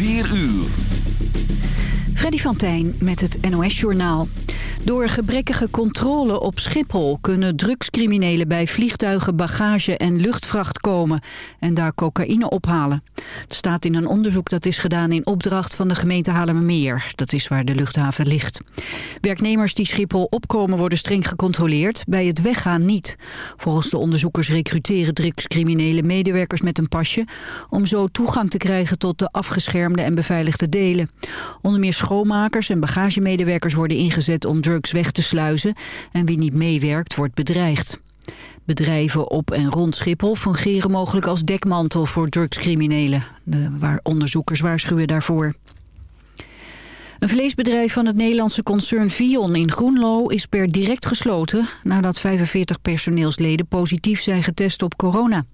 4 uur. Freddy van met het NOS-journaal. Door gebrekkige controle op Schiphol kunnen drugscriminelen bij vliegtuigen, bagage en luchtvracht komen en daar cocaïne ophalen. Het staat in een onderzoek dat is gedaan in opdracht van de gemeente Haarlemmermeer. Dat is waar de luchthaven ligt. Werknemers die Schiphol opkomen worden streng gecontroleerd, bij het weggaan niet. Volgens de onderzoekers recruteren drugscriminelen medewerkers met een pasje om zo toegang te krijgen tot de afgeschermde en beveiligde delen. Onder meer schoonmakers en bagagemedewerkers worden ingezet om drugs weg te sluizen en wie niet meewerkt wordt bedreigd. Bedrijven op en rond Schiphol fungeren mogelijk als dekmantel voor drugscriminelen. Waar onderzoekers waarschuwen daarvoor. Een vleesbedrijf van het Nederlandse concern Vion in Groenlo is per direct gesloten nadat 45 personeelsleden positief zijn getest op corona.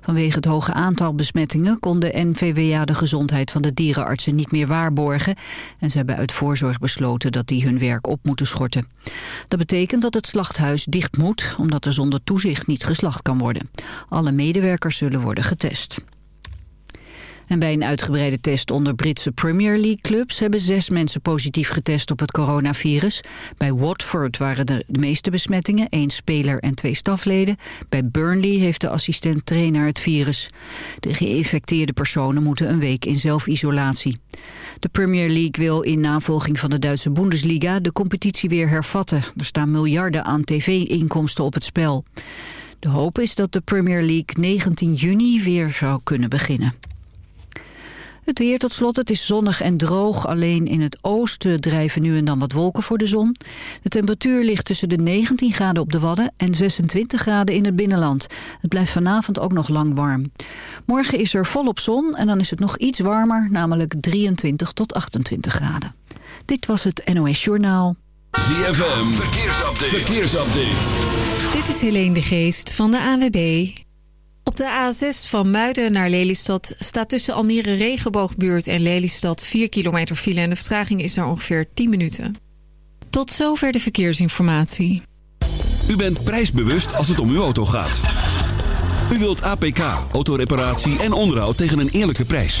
Vanwege het hoge aantal besmettingen kon de NVWA de gezondheid van de dierenartsen niet meer waarborgen en ze hebben uit voorzorg besloten dat die hun werk op moeten schorten. Dat betekent dat het slachthuis dicht moet omdat er zonder toezicht niet geslacht kan worden. Alle medewerkers zullen worden getest. En bij een uitgebreide test onder Britse Premier League clubs hebben zes mensen positief getest op het coronavirus. Bij Watford waren er de meeste besmettingen, één speler en twee stafleden. Bij Burnley heeft de assistent-trainer het virus. De geïnfecteerde personen moeten een week in zelfisolatie. De Premier League wil in navolging van de Duitse Bundesliga de competitie weer hervatten. Er staan miljarden aan tv-inkomsten op het spel. De hoop is dat de Premier League 19 juni weer zou kunnen beginnen. Het weer tot slot, het is zonnig en droog. Alleen in het oosten drijven nu en dan wat wolken voor de zon. De temperatuur ligt tussen de 19 graden op de Wadden en 26 graden in het binnenland. Het blijft vanavond ook nog lang warm. Morgen is er volop zon en dan is het nog iets warmer, namelijk 23 tot 28 graden. Dit was het NOS Journaal. ZFM, verkeersupdate. verkeersupdate. Dit is Helene de Geest van de AWB. De A6 van Muiden naar Lelystad staat tussen Almere Regenboogbuurt en Lelystad 4 kilometer file en de vertraging is daar ongeveer 10 minuten. Tot zover de verkeersinformatie. U bent prijsbewust als het om uw auto gaat. U wilt APK, autoreparatie en onderhoud tegen een eerlijke prijs.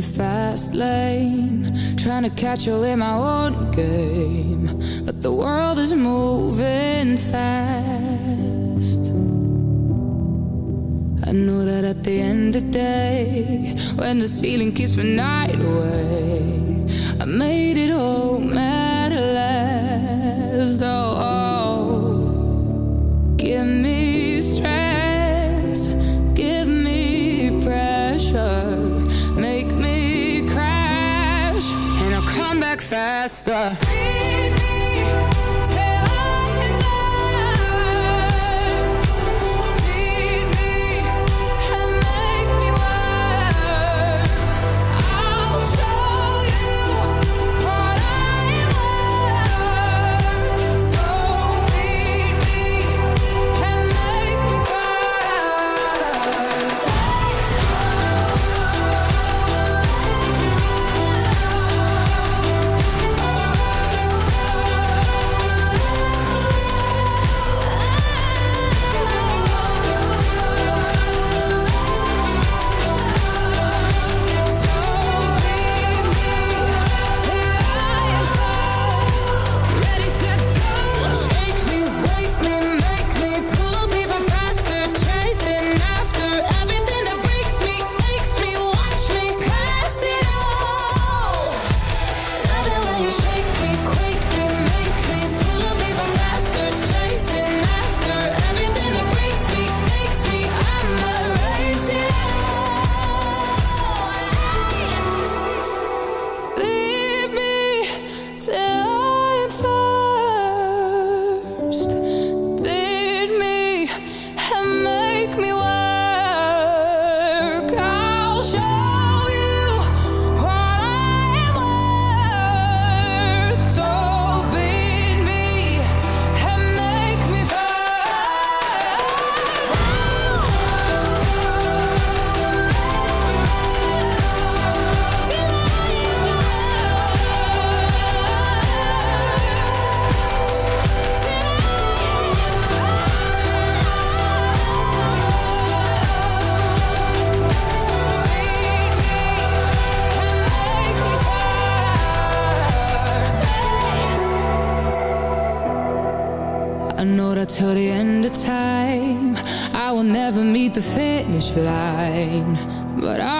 the fast lane, trying to catch up in my own game. But the world is moving fast. I know that at the end of the day, when the ceiling keeps my night away, I made it home at last. Oh, oh. give me. faster. till the end of time. I will never meet the finish line But I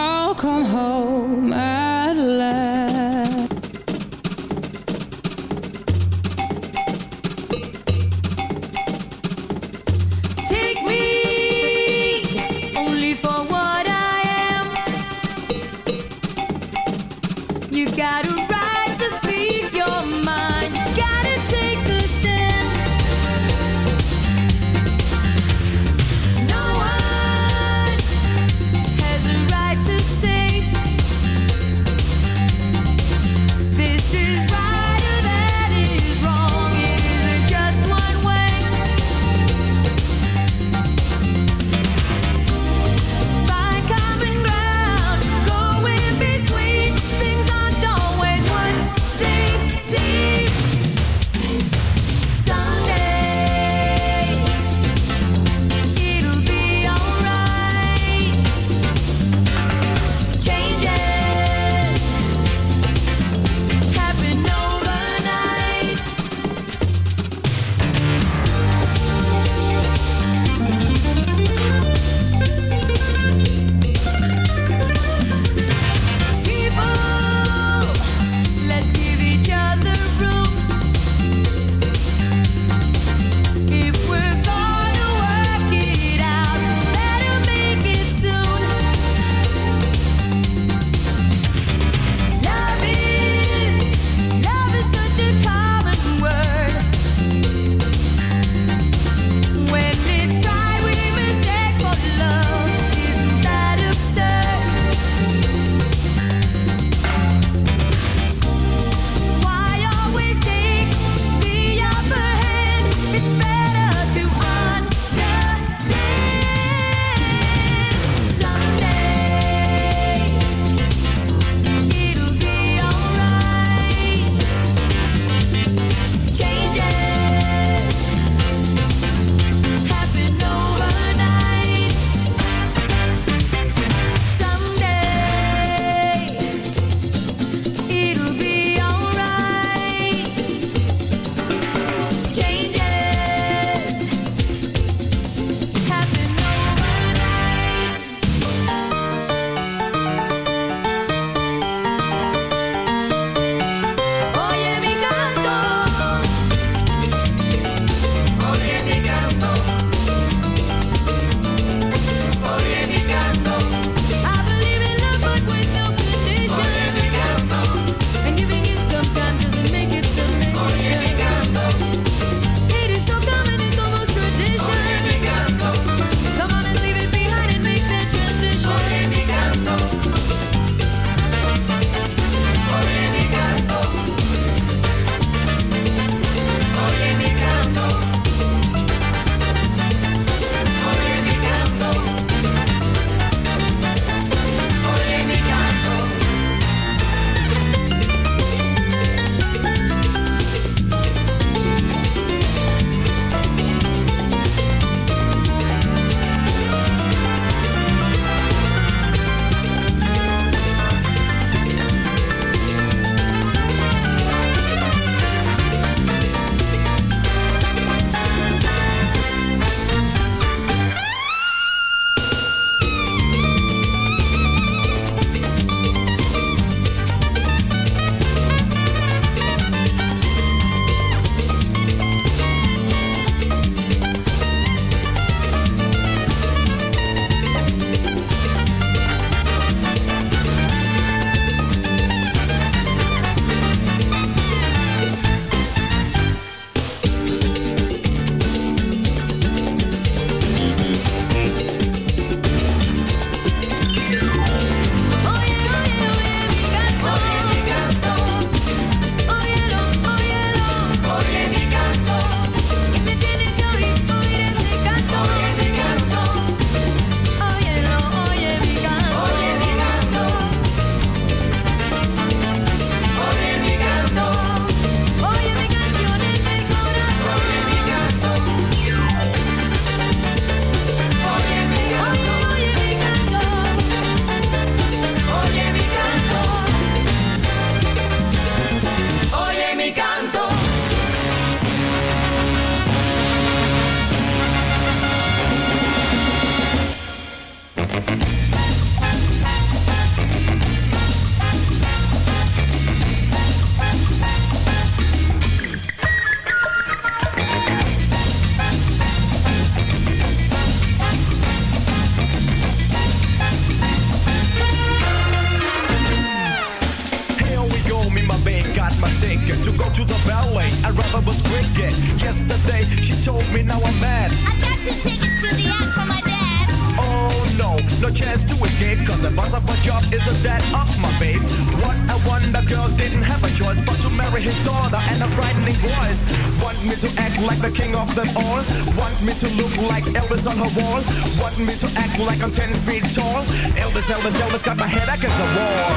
told me now I'm mad. I got two tickets to the act from my dad. Oh no, no chance to escape. Cause the boss of my job is the dad of my babe. What a wonder girl didn't have a choice but to marry his daughter and a frightening voice. Want me to act like the king of them all. Want me to look like Elvis on her wall. Want me to act like I'm 10 feet tall. Elvis, Elvis, Elvis got my head against the wall.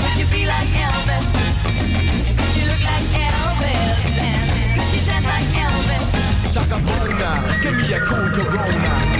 Could you be like Elvis? Shaka Bona, give me a cool Corona.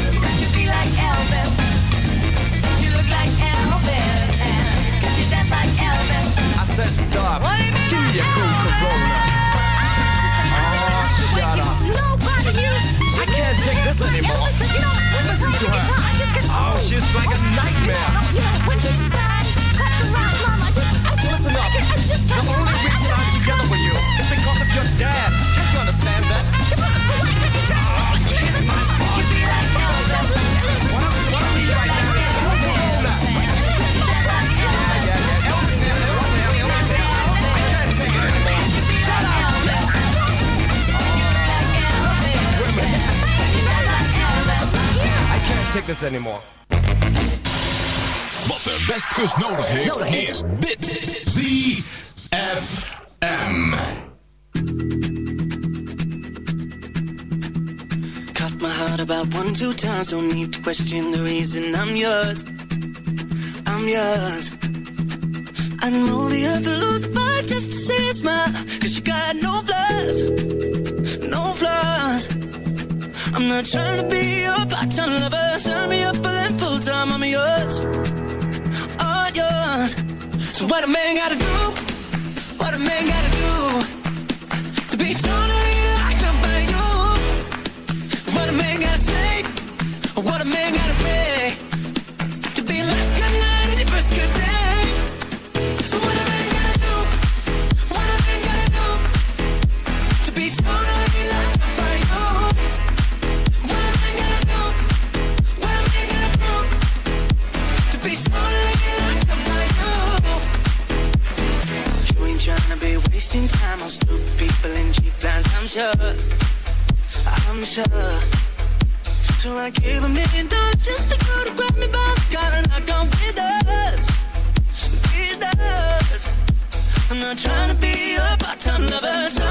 Said stop. What do you mean Give me a cool Corona. This anymore. Wat de Westkust nodig heeft, is dit. ZFM. Cut my heart about one, two times. Don't need to question the reason I'm yours. I'm yours. I'd move the earth and lose a fight just to see a smile. Cause you got no flaws, no flaws. I'm not trying to be your part-time lover. Sign me up for them full-time. I'm yours, all yours. So what a man gotta do? What a man gotta do to be totally locked up by you? What a man gotta say? What a man gotta sure. I'm sure. So I gave a million dollars just to go to grab me by the collar knock on with us. With us. I'm not trying to be a part-time lover. Sign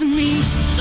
It's me.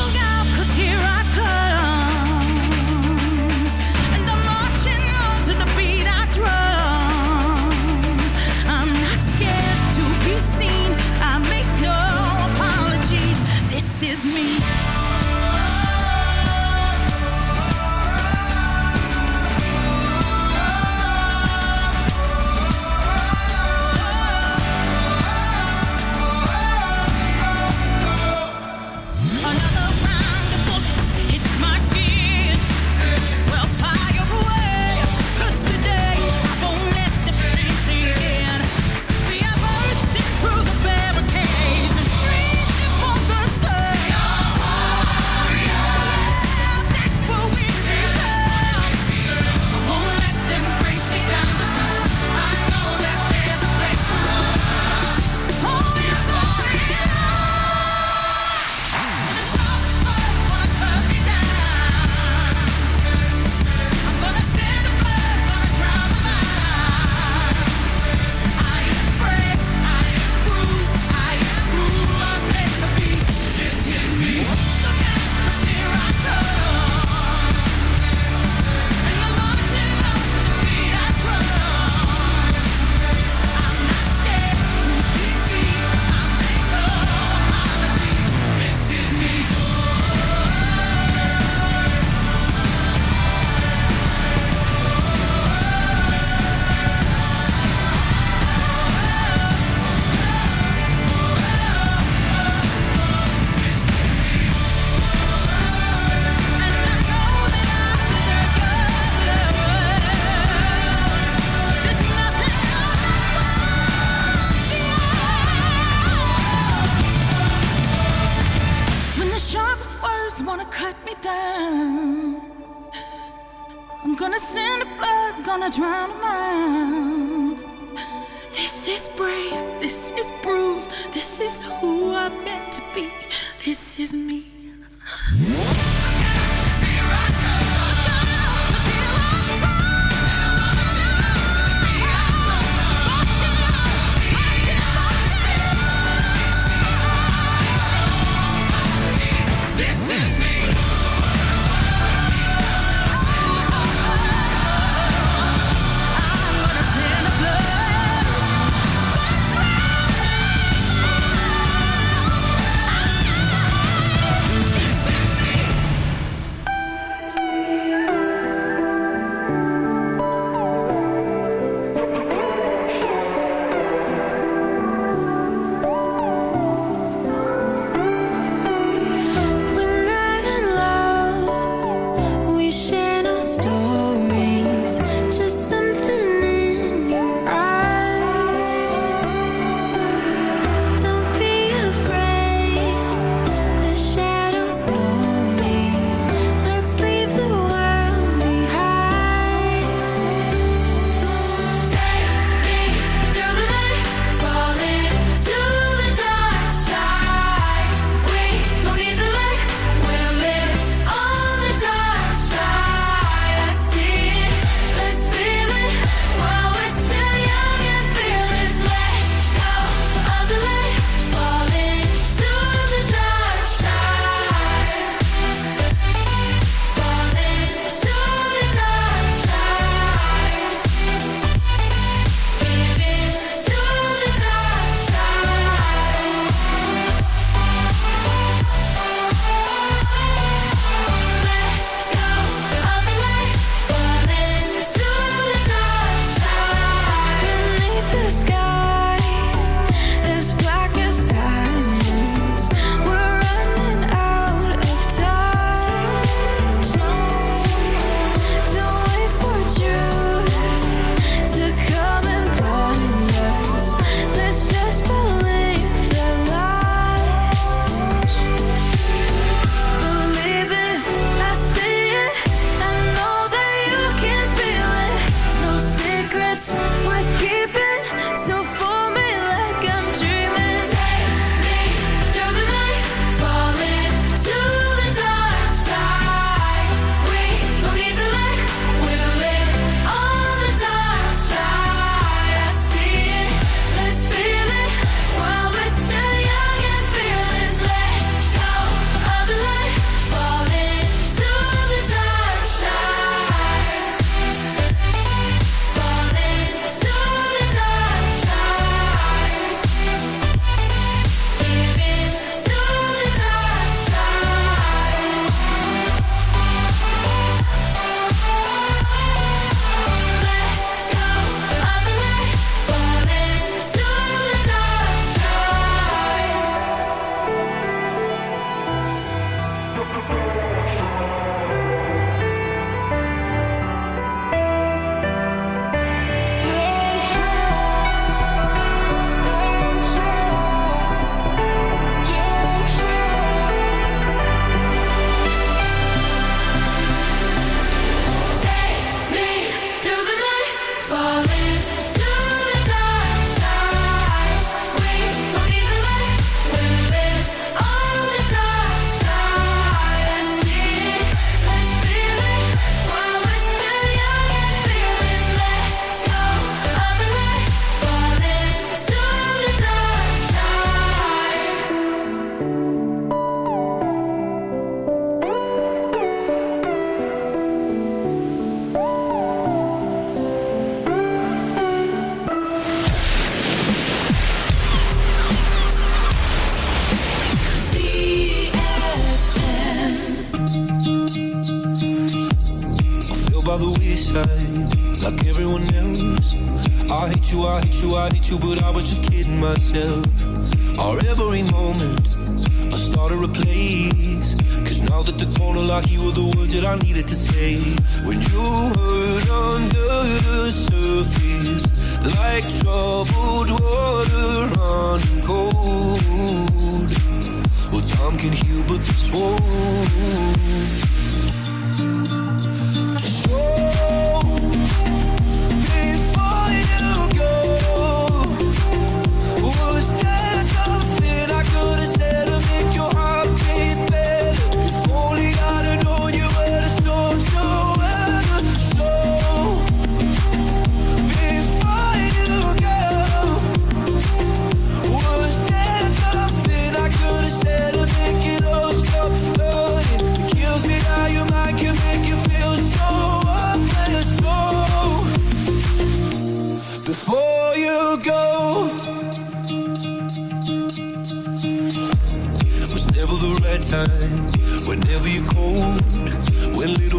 myself. Or every moment I started a place. Cause now that the corner like you were the words that I needed to say. When you heard under the surface Like troubled water running cold. Well time can heal but this won't.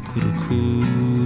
cuckoo-coo.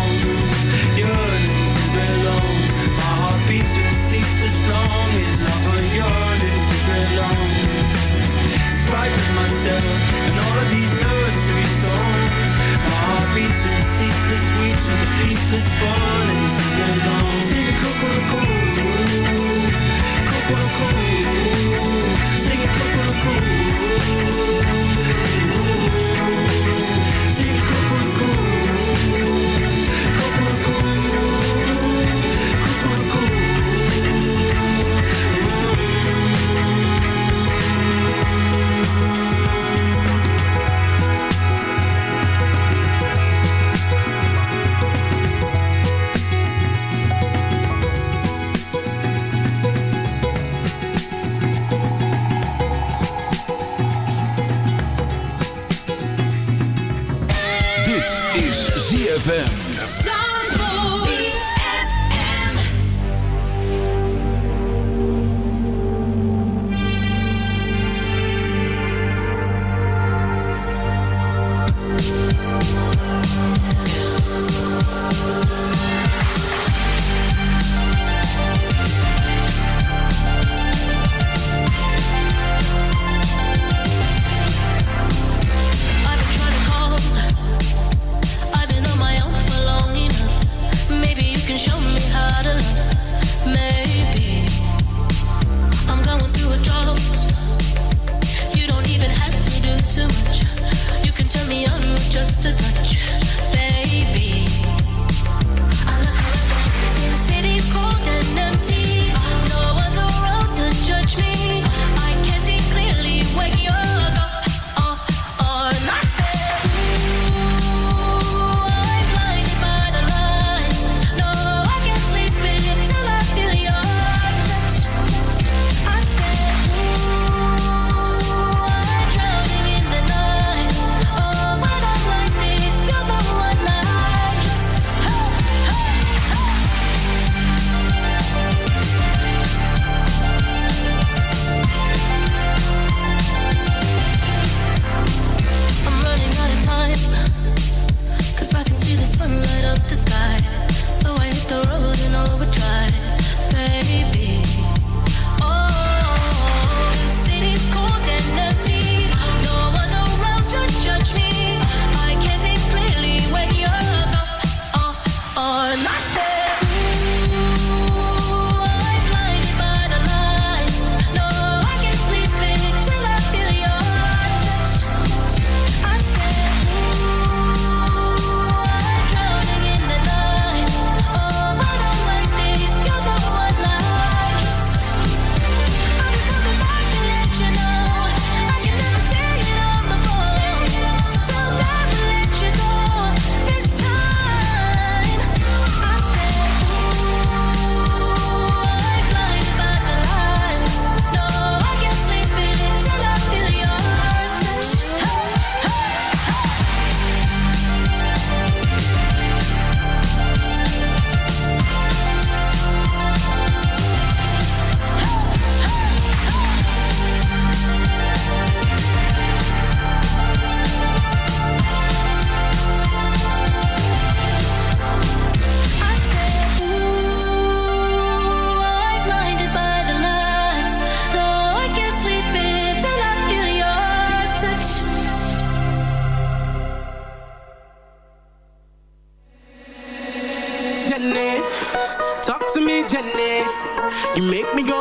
Spite myself and all of these nursery songs, my heart beats with the ceaseless weeps with the peaceless burning to belong. Sing cuckoo-cuckoo,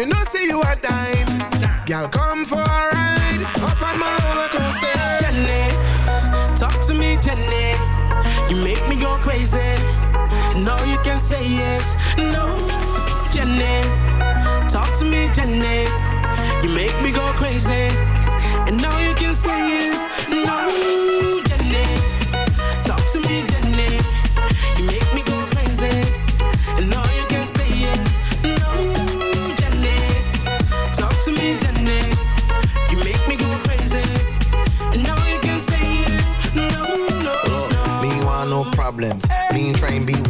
You know, see you a dime. Girl, come for a ride. Up on my roller coaster. Jenny, talk to me, Jenny. You make me go crazy. No, you can say yes. No, Jenny, talk to me, Jenny. You make me go crazy. And now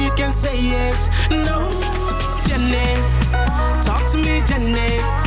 you can say yes. No, Jenny, talk to me, Jenny.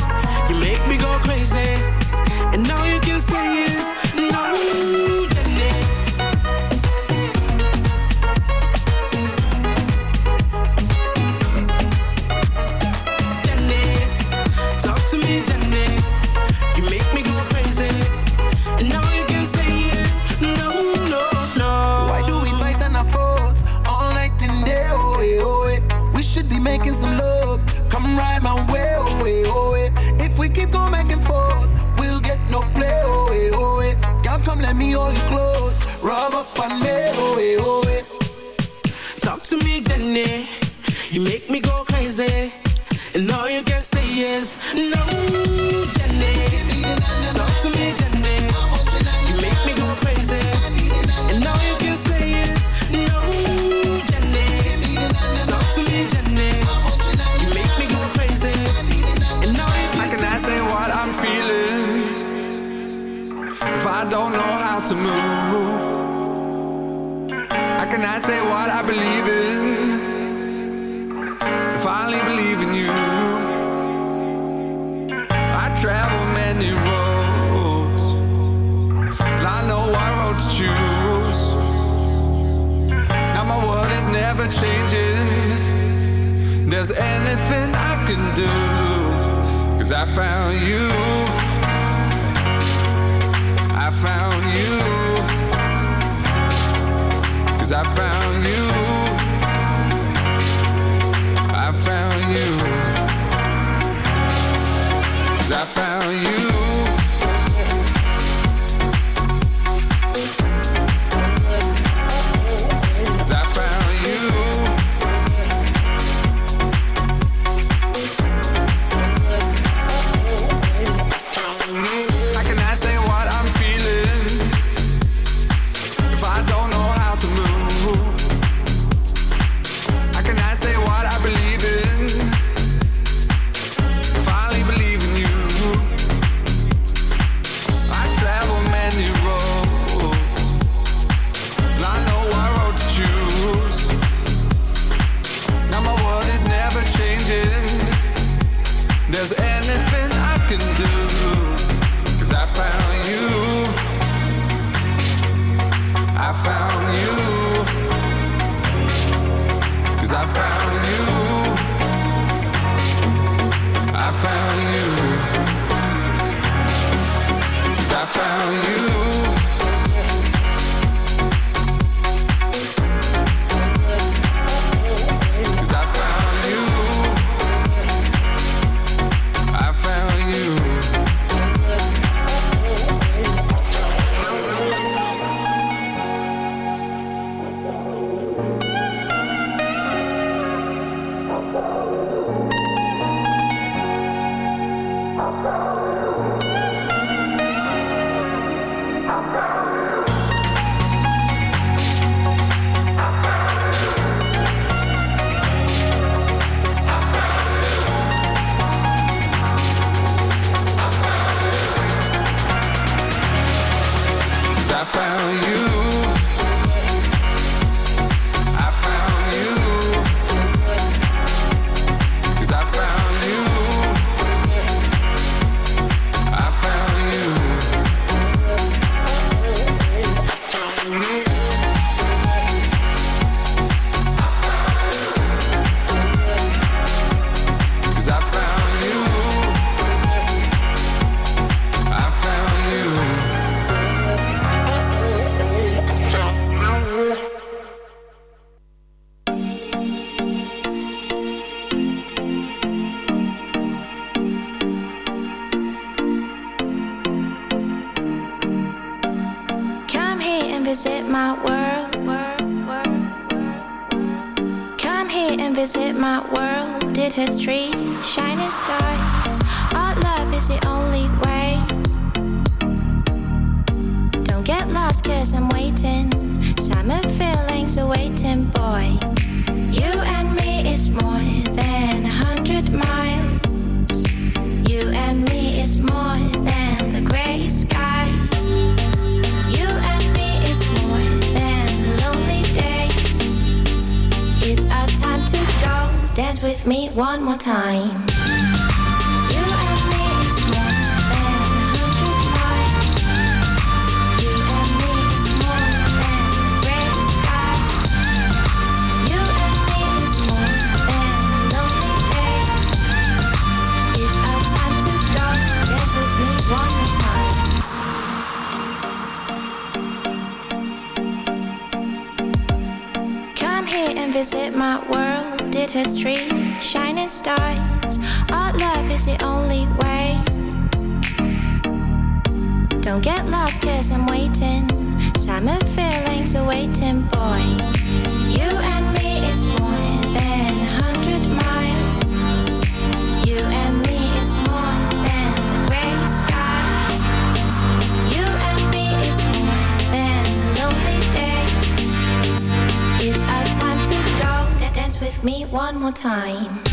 Me one more time.